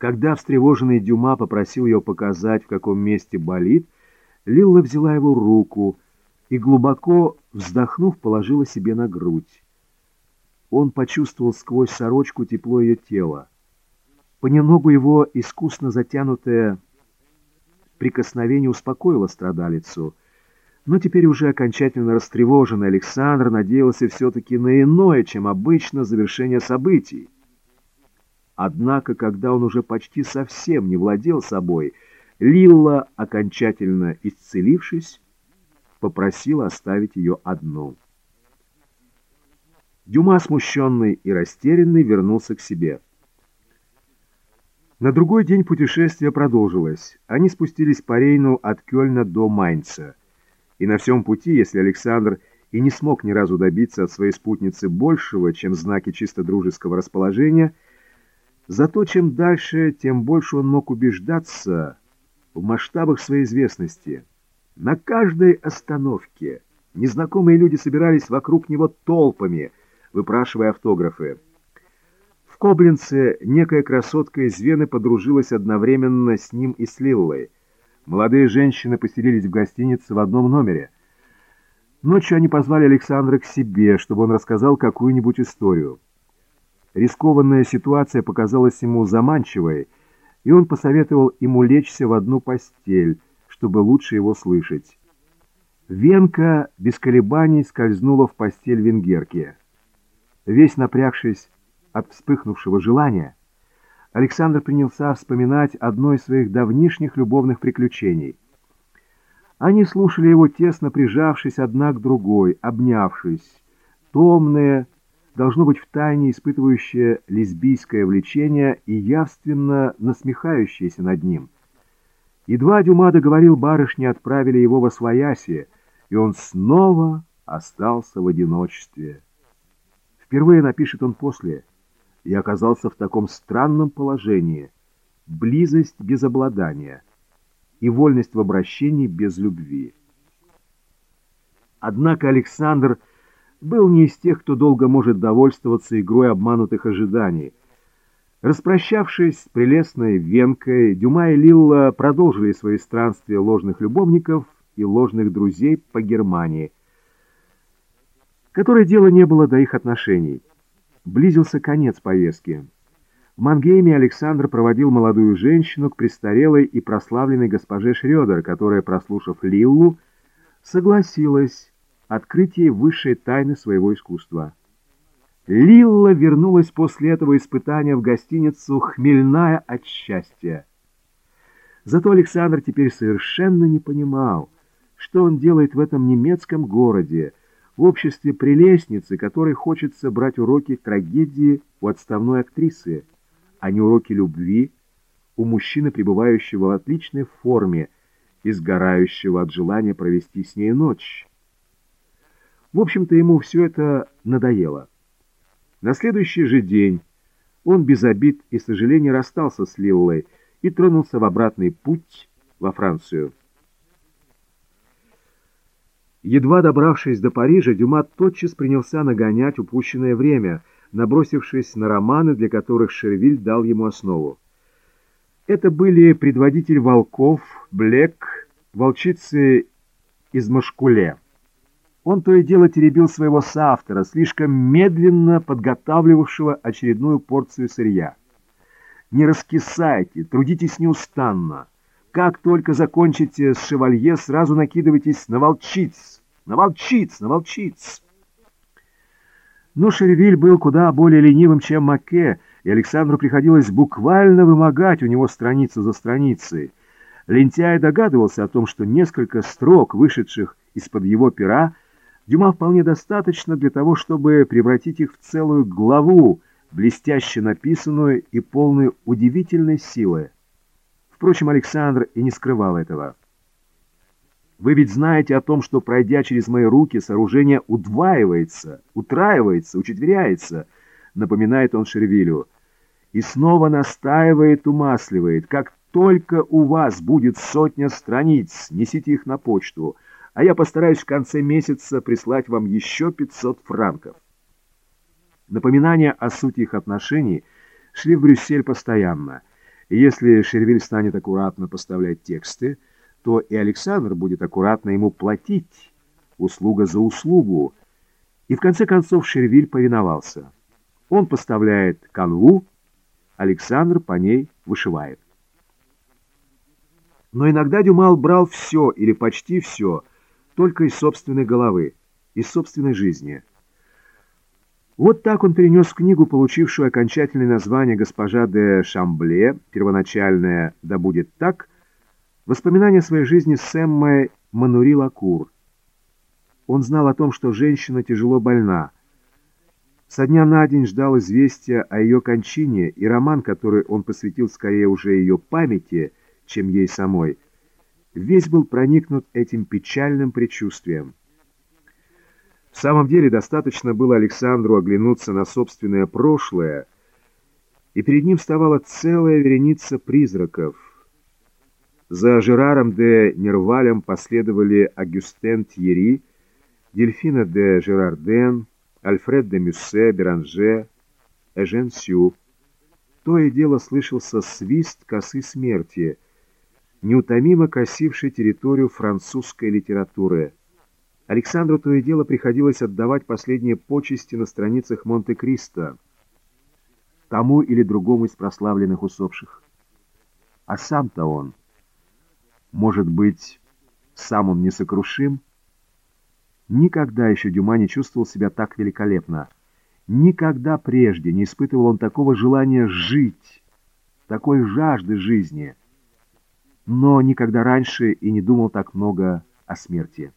Когда встревоженный Дюма попросил ее показать, в каком месте болит, Лилла взяла его руку и, глубоко вздохнув, положила себе на грудь. Он почувствовал сквозь сорочку тепло ее тела. Понемногу его искусно затянутое прикосновение успокоило страдалицу, но теперь уже окончательно растревоженный Александр надеялся все-таки на иное, чем обычно, завершение событий. Однако, когда он уже почти совсем не владел собой, Лилла, окончательно исцелившись, попросила оставить ее одну. Дюма, смущенный и растерянный, вернулся к себе. На другой день путешествие продолжилось. Они спустились по Рейну от Кёльна до Майнца. И на всем пути, если Александр и не смог ни разу добиться от своей спутницы большего, чем знаки чисто дружеского расположения, зато чем дальше, тем больше он мог убеждаться в масштабах своей известности. На каждой остановке незнакомые люди собирались вокруг него толпами, выпрашивая автографы. Коблинце некая красотка из Вены подружилась одновременно с ним и с Лиллой. Молодые женщины поселились в гостинице в одном номере. Ночью они позвали Александра к себе, чтобы он рассказал какую-нибудь историю. Рискованная ситуация показалась ему заманчивой, и он посоветовал им улечься в одну постель, чтобы лучше его слышать. Венка без колебаний скользнула в постель венгерки. Весь напрягшись, от вспыхнувшего желания, Александр принялся вспоминать одно из своих давнишних любовных приключений. Они слушали его, тесно прижавшись одна к другой, обнявшись, томные, должно быть втайне испытывающие лесбийское влечение и явственно насмехающиеся над ним. Едва Дюма договорил барышне, отправили его во свояси, и он снова остался в одиночестве. Впервые напишет он после — и оказался в таком странном положении. Близость без обладания и вольность в обращении без любви. Однако Александр был не из тех, кто долго может довольствоваться игрой обманутых ожиданий. Распрощавшись с прелестной Венкой, Дюма и Лилла продолжили свои странствия ложных любовников и ложных друзей по Германии, которой дела не было до их отношений. Близился конец поездки. В Мангейме Александр проводил молодую женщину к престарелой и прославленной госпоже Шрёдер, которая, прослушав Лиллу, согласилась открыть ей высшие тайны своего искусства. Лилла вернулась после этого испытания в гостиницу хмельная от счастья. Зато Александр теперь совершенно не понимал, что он делает в этом немецком городе, в обществе прелестницы, которой хочется брать уроки трагедии у отставной актрисы, а не уроки любви у мужчины, пребывающего в отличной форме и сгорающего от желания провести с ней ночь. В общем-то, ему все это надоело. На следующий же день он без обид и сожаления расстался с Лиллой и тронулся в обратный путь во Францию. Едва добравшись до Парижа, Дюма тотчас принялся нагонять упущенное время, набросившись на романы, для которых Шервиль дал ему основу. Это были «Предводитель волков», «Блек», «Волчицы из Машкуле». Он то и дело теребил своего соавтора, слишком медленно подготавливавшего очередную порцию сырья. «Не раскисайте, трудитесь неустанно». Как только закончите с шевалье, сразу накидывайтесь на волчиц, на волчиц, на волчиц. Но Шервиль был куда более ленивым, чем Маке, и Александру приходилось буквально вымогать у него страницу за страницей. Лентяй догадывался о том, что несколько строк, вышедших из-под его пера, Дюма вполне достаточно для того, чтобы превратить их в целую главу, блестяще написанную и полную удивительной силы. Впрочем, Александр и не скрывал этого. Вы ведь знаете о том, что, пройдя через мои руки, сооружение удваивается, утраивается, учетверяется, напоминает он Шервилю. И снова настаивает, умасливает. Как только у вас будет сотня страниц, несите их на почту, а я постараюсь в конце месяца прислать вам еще 500 франков. Напоминания о сути их отношений шли в Брюссель постоянно – если Шервиль станет аккуратно поставлять тексты, то и Александр будет аккуратно ему платить, услуга за услугу. И в конце концов Шервиль повиновался. Он поставляет канву, Александр по ней вышивает. Но иногда Дюмал брал все или почти все только из собственной головы, из собственной жизни. Вот так он перенес книгу, получившую окончательное название «Госпожа де Шамбле», первоначальное «Да будет так», воспоминания своей жизни с Эммой Манури Лакур. Он знал о том, что женщина тяжело больна. Со дня на день ждал известия о ее кончине, и роман, который он посвятил скорее уже ее памяти – чем ей самой, весь был проникнут этим печальным предчувствием. В самом деле достаточно было Александру оглянуться на собственное прошлое, и перед ним вставала целая вереница призраков. За Жераром де Нервалем последовали Агюстен Тьери, Дельфина де Жерарден, Альфред де Мюссе, Беранже, Эжен Сю. То и дело слышался свист косы смерти — неутомимо косивший территорию французской литературы. Александру то и дело приходилось отдавать последние почести на страницах Монте-Кристо, тому или другому из прославленных усопших. А сам-то он, может быть, сам он несокрушим? Никогда еще Дюма не чувствовал себя так великолепно. Никогда прежде не испытывал он такого желания жить, такой жажды жизни — но никогда раньше и не думал так много о смерти.